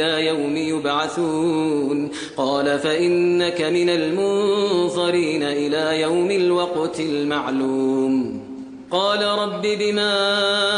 إلى يوم يبعثون. قال فإنك من المنظرين إلى يوم الوقت المعلوم. قال رب بما